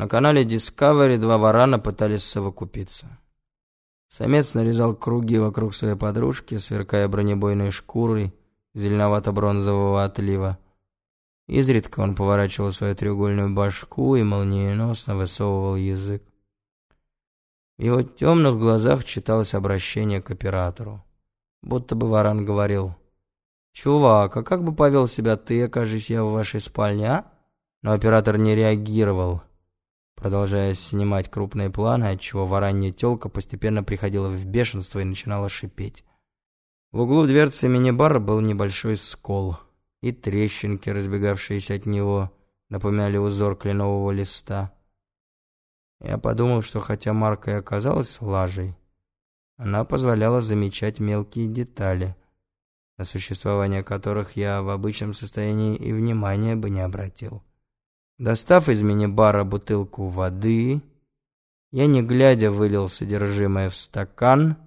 На канале Discovery два варана пытались совокупиться. Самец нарезал круги вокруг своей подружки, сверкая бронебойной шкурой зеленовато-бронзового отлива. Изредка он поворачивал свою треугольную башку и молниеносно высовывал язык. В его темных глазах читалось обращение к оператору. Будто бы варан говорил, «Чувак, а как бы повел себя ты, окажись я в вашей спальне, а?» Но оператор не реагировал, продолжая снимать крупные планы, отчего варанья телка постепенно приходила в бешенство и начинала шипеть. В углу дверцы мини-бара был небольшой скол, и трещинки, разбегавшиеся от него, напоминали узор кленового листа. Я подумал, что хотя марка и оказалась лажей, она позволяла замечать мелкие детали, на существование которых я в обычном состоянии и внимания бы не обратил. Достав из мини-бара бутылку воды, я не глядя вылил содержимое в стакан,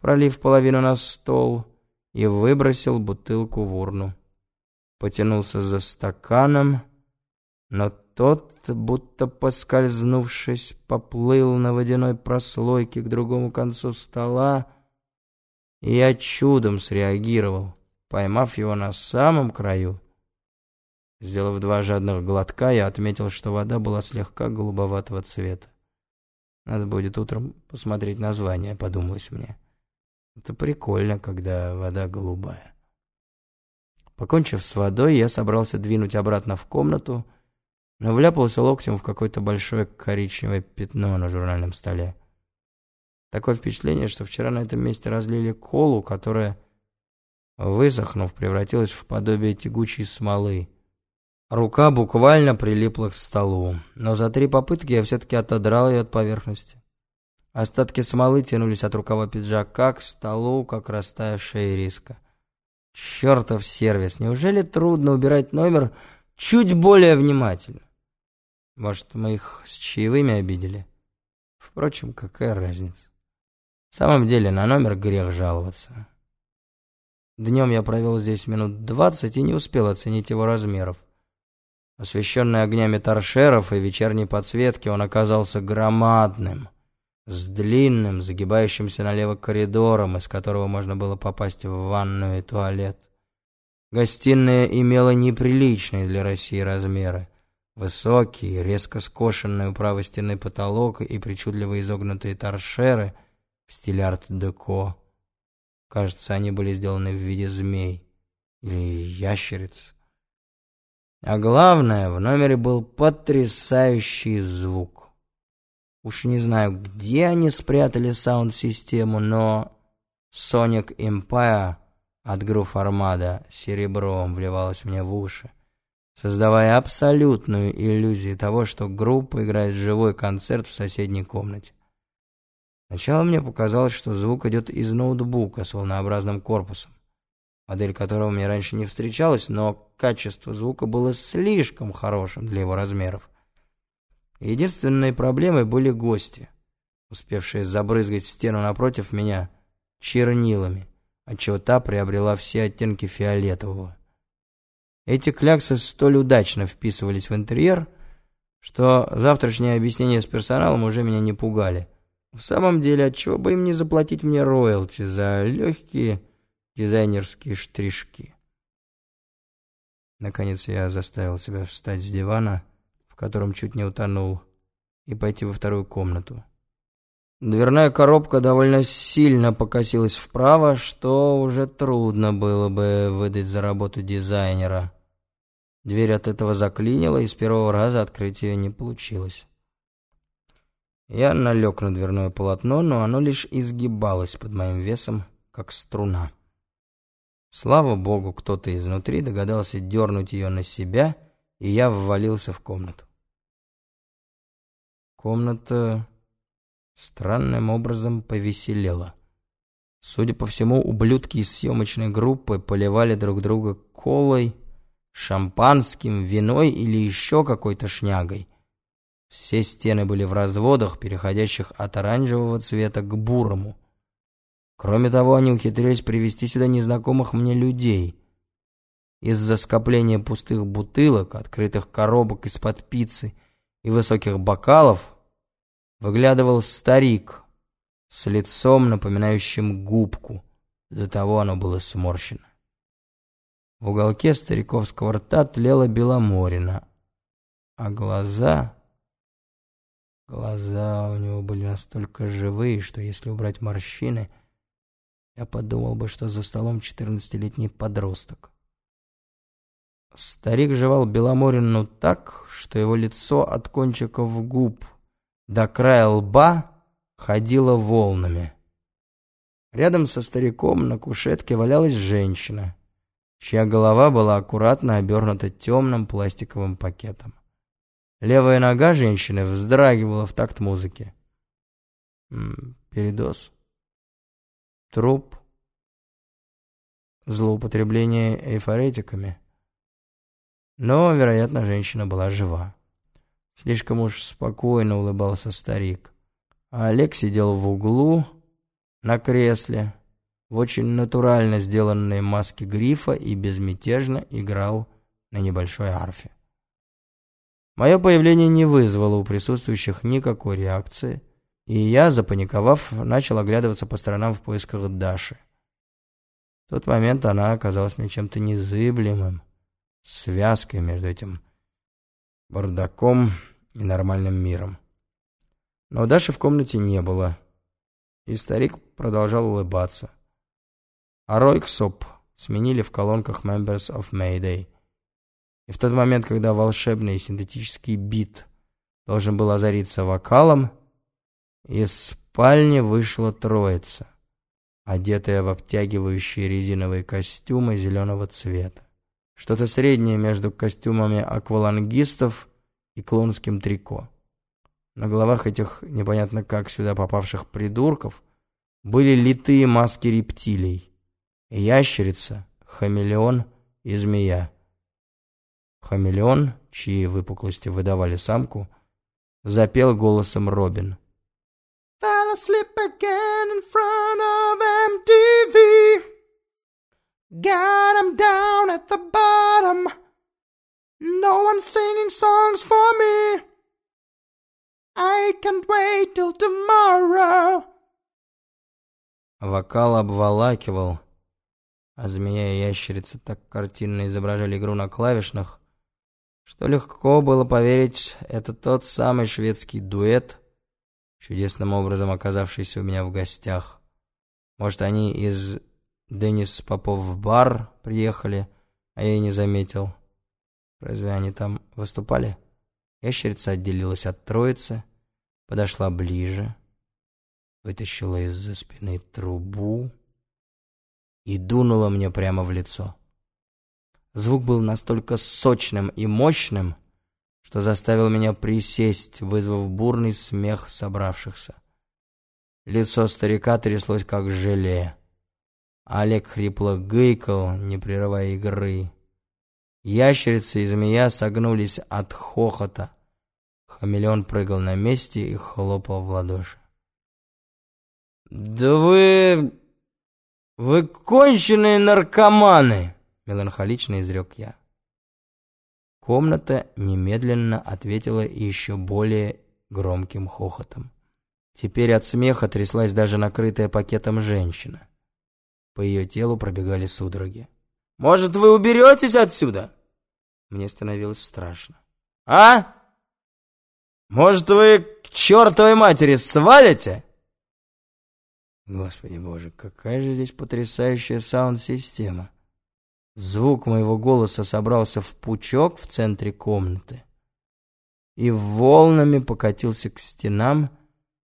пролив половину на стол, и выбросил бутылку в урну. Потянулся за стаканом, но тот, будто поскользнувшись, поплыл на водяной прослойке к другому концу стола, и я чудом среагировал, поймав его на самом краю. Сделав два жадных глотка, я отметил, что вода была слегка голубоватого цвета. Надо будет утром посмотреть название, подумалось мне. Это прикольно, когда вода голубая. Покончив с водой, я собрался двинуть обратно в комнату, но вляпался локтем в какое-то большое коричневое пятно на журнальном столе. Такое впечатление, что вчера на этом месте разлили колу, которая, высохнув, превратилась в подобие тягучей смолы. Рука буквально прилипла к столу, но за три попытки я все-таки отодрал ее от поверхности. Остатки смолы тянулись от рукава пиджака к столу, как растаявшая ириска. Чертов сервис, неужели трудно убирать номер чуть более внимательно? Может, мы их с чаевыми обидели? Впрочем, какая разница? В самом деле, на номер грех жаловаться. Днем я провел здесь минут двадцать и не успел оценить его размеров. Освещенный огнями торшеров и вечерней подсветки, он оказался громадным, с длинным, загибающимся налево коридором, из которого можно было попасть в ванную и туалет. Гостиная имела неприличные для России размеры. Высокий, резко скошенный у правой стены потолок и причудливо изогнутые торшеры в стиле арт-деко. Кажется, они были сделаны в виде змей или ящериц. А главное, в номере был потрясающий звук. Уж не знаю, где они спрятали саунд-систему, но Sonic Empire от Groove Armada серебром вливалось мне в уши создавая абсолютную иллюзию того, что группа играет живой концерт в соседней комнате. Сначала мне показалось, что звук идет из ноутбука с волнообразным корпусом, модель которого мне раньше не встречалась, но качество звука было слишком хорошим для его размеров. Единственной проблемой были гости, успевшие забрызгать стену напротив меня чернилами, отчего та приобрела все оттенки фиолетового. Эти кляксы столь удачно вписывались в интерьер, что завтрашнее объяснение с персоналом уже меня не пугали. В самом деле, отчего бы им не заплатить мне роялти за легкие дизайнерские штришки? Наконец я заставил себя встать с дивана, в котором чуть не утонул, и пойти во вторую комнату. Дверная коробка довольно сильно покосилась вправо, что уже трудно было бы выдать за работу дизайнера. Дверь от этого заклинила, и с первого раза открыть ее не получилось. Я налег на дверное полотно, но оно лишь изгибалось под моим весом, как струна. Слава богу, кто-то изнутри догадался дернуть ее на себя, и я ввалился в комнату. Комната странным образом повеселела. Судя по всему, ублюдки из съемочной группы поливали друг друга колой, шампанским, виной или еще какой-то шнягой. Все стены были в разводах, переходящих от оранжевого цвета к бурому. Кроме того, они ухитрились привести сюда незнакомых мне людей. Из-за скопления пустых бутылок, открытых коробок из-под пиццы и высоких бокалов выглядывал старик с лицом, напоминающим губку. До того оно было сморщено. В уголке стариковского рта тлела беломорина, а глаза... Глаза у него были настолько живые, что если убрать морщины, я подумал бы, что за столом четырнадцатилетний подросток. Старик жевал Беломорину так, что его лицо от кончиков губ до края лба ходило волнами. Рядом со стариком на кушетке валялась женщина, чья голова была аккуратно обернута темным пластиковым пакетом. Левая нога женщины вздрагивала в такт музыки. Передоз. Труп. Злоупотребление эйфоретиками. Но, вероятно, женщина была жива. Слишком уж спокойно улыбался старик. А Олег сидел в углу, на кресле, в очень натурально сделанной маске грифа и безмятежно играл на небольшой арфе. Мое появление не вызвало у присутствующих никакой реакции, и я, запаниковав, начал оглядываться по сторонам в поисках Даши. В тот момент она оказалась мне чем-то незыблемым, связкой между этим бардаком и нормальным миром. Но Даши в комнате не было, и старик продолжал улыбаться. А Ройксоп сменили в колонках Members of Mayday. И в тот момент, когда волшебный синтетический бит должен был озариться вокалом, из спальни вышла троица, одетая в обтягивающие резиновые костюмы зеленого цвета. Что-то среднее между костюмами аквалангистов и клоунским трико. На головах этих непонятно как сюда попавших придурков были литые маски рептилий. Ящерица, хамелеон и змея. Хамелеон, чьи выпуклости выдавали самку, запел голосом Робин. Asleep again in front of MTV. Got him down at the bottom. No one's singing songs for me. I can't wait till tomorrow. Вокал обволакивал, а змея и ящерица так картинно изображали игру на клавишных, что легко было поверить, это тот самый шведский дуэт, чудесным образом оказавшийся у меня в гостях. Может, они из Денис Попов в бар приехали, а я и не заметил. Разве они там выступали? Ящерица отделилась от троицы, подошла ближе, вытащила из-за спины трубу и дунула мне прямо в лицо. Звук был настолько сочным и мощным, что заставил меня присесть, вызвав бурный смех собравшихся. Лицо старика тряслось, как желе. Олег хрипло гыкал, не прерывая игры. Ящерица и змея согнулись от хохота. Хамелеон прыгал на месте и хлопал в ладоши. «Да вы... вы конченые наркоманы!» — меланхолично изрек я. Комната немедленно ответила еще более громким хохотом. Теперь от смеха тряслась даже накрытая пакетом женщина. По ее телу пробегали судороги. «Может, вы уберетесь отсюда?» Мне становилось страшно. «А? Может, вы к чертовой матери свалите?» Господи боже, какая же здесь потрясающая саунд-система. Звук моего голоса собрался в пучок в центре комнаты и волнами покатился к стенам,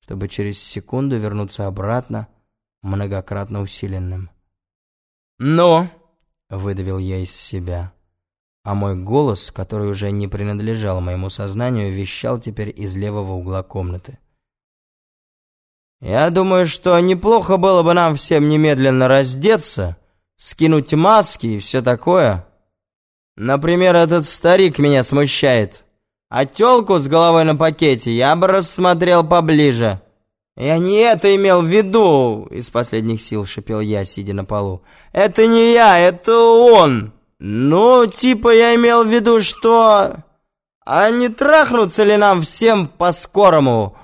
чтобы через секунду вернуться обратно, многократно усиленным. «Но!» — выдавил я из себя. А мой голос, который уже не принадлежал моему сознанию, вещал теперь из левого угла комнаты. «Я думаю, что неплохо было бы нам всем немедленно раздеться, скинуть маски и все такое. Например, этот старик меня смущает, а тёлку с головой на пакете я бы рассмотрел поближе». «Я не это имел в виду!» — из последних сил шипел я, сидя на полу. «Это не я, это он!» «Ну, типа я имел в виду, что...» А не трахнуться ли нам всем по-скорому?»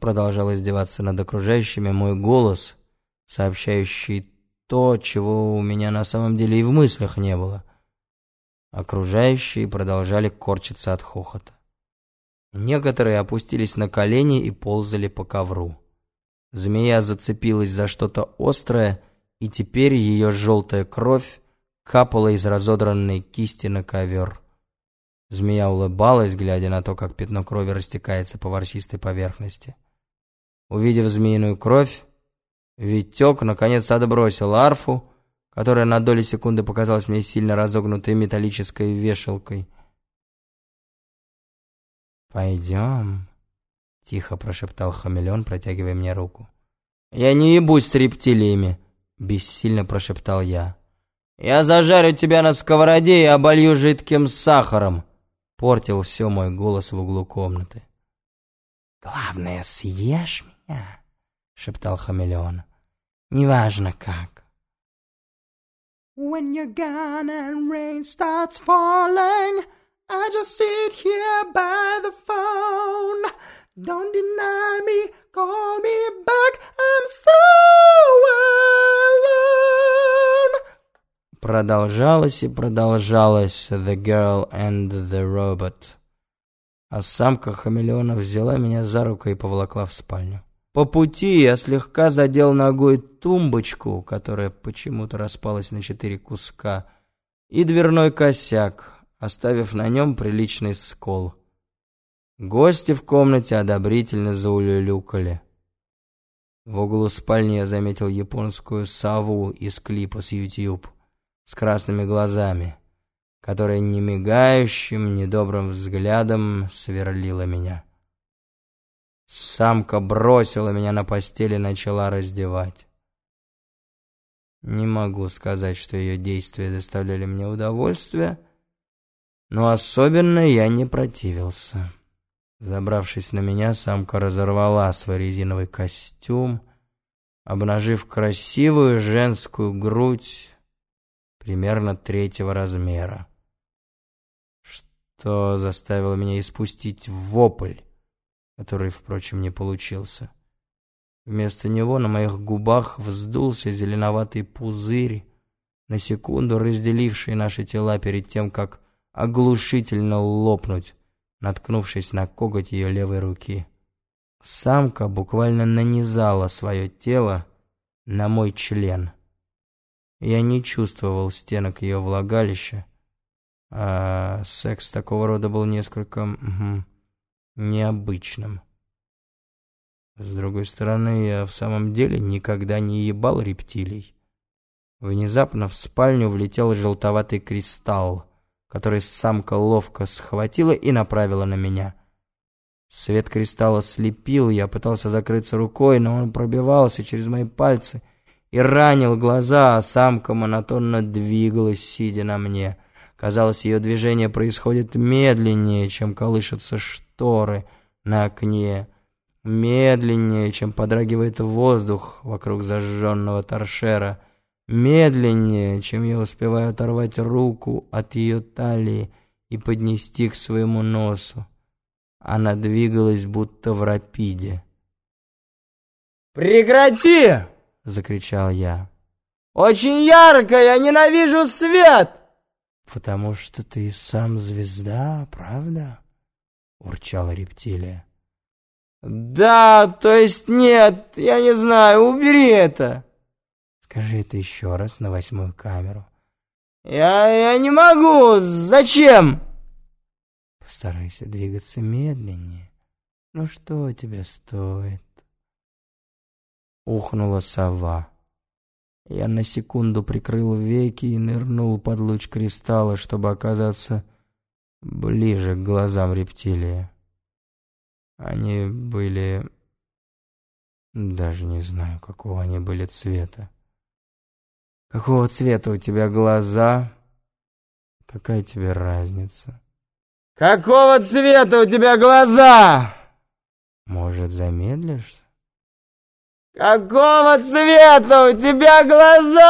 Продолжал издеваться над окружающими мой голос, сообщающий то, чего у меня на самом деле и в мыслях не было. Окружающие продолжали корчиться от хохота. Некоторые опустились на колени и ползали по ковру. Змея зацепилась за что-то острое, и теперь ее желтая кровь капала из разодранной кисти на ковер. Змея улыбалась, глядя на то, как пятно крови растекается по ворсистой поверхности. Увидев змеиную кровь, Витек наконец отбросил арфу, которая на доли секунды показалась мне сильно разогнутой металлической вешалкой. «Пойдем», — тихо прошептал хамелеон, протягивая мне руку. «Я не ебусь с рептилиями», — бессильно прошептал я. «Я зажарю тебя на сковороде и оболью жидким сахаром» портил все мой голос в углу комнаты. «Главное, съешь меня», — шептал хамелеон. «Неважно как». When you're gone and rain starts falling, I just sit here by the phone. Don't deny me, call me back, I'm so Продолжалось и продолжалось «The Girl and the Robot». А самка хамелеона взяла меня за руку и поволокла в спальню. По пути я слегка задел ногой тумбочку, которая почему-то распалась на четыре куска, и дверной косяк, оставив на нем приличный скол. Гости в комнате одобрительно заулюлюкали. В углу спальни я заметил японскую сову из клипа с YouTube с красными глазами, которая немигающим, недобрым взглядом сверлила меня. Самка бросила меня на постель и начала раздевать. Не могу сказать, что ее действия доставляли мне удовольствие, но особенно я не противился. Забравшись на меня, самка разорвала свой резиновый костюм, обнажив красивую женскую грудь примерно третьего размера, что заставило меня испустить вопль, который, впрочем, не получился. Вместо него на моих губах вздулся зеленоватый пузырь, на секунду разделивший наши тела перед тем, как оглушительно лопнуть, наткнувшись на коготь ее левой руки. Самка буквально нанизала свое тело на мой член — я не чувствовал стенок ее влагалища, а секс такого рода был несколько угу, необычным. С другой стороны, я в самом деле никогда не ебал рептилий. Внезапно в спальню влетел желтоватый кристалл, который самка ловко схватила и направила на меня. Свет кристалла слепил, я пытался закрыться рукой, но он пробивался через мои пальцы — и ранил глаза, а самка монотонно двигалась, сидя на мне. Казалось, ее движение происходит медленнее, чем колышутся шторы на окне, медленнее, чем подрагивает воздух вокруг зажженного торшера, медленнее, чем я успеваю оторвать руку от ее талии и поднести к своему носу. Она двигалась будто в рапиде. «Прекрати!» — закричал я. «Очень ярко! Я ненавижу свет!» «Потому что ты сам звезда, правда?» — урчала рептилия. «Да, то есть нет, я не знаю, убери это!» «Скажи это еще раз на восьмую камеру». «Я, я не могу, зачем?» «Постарайся двигаться медленнее. Ну что тебе стоит?» Ухнула сова. Я на секунду прикрыл веки и нырнул под луч кристалла, чтобы оказаться ближе к глазам рептилии. Они были... Даже не знаю, какого они были цвета. Какого цвета у тебя глаза? Какая тебе разница? Какого цвета у тебя глаза? Может, замедлишься? Какого цвета у тебя глаза?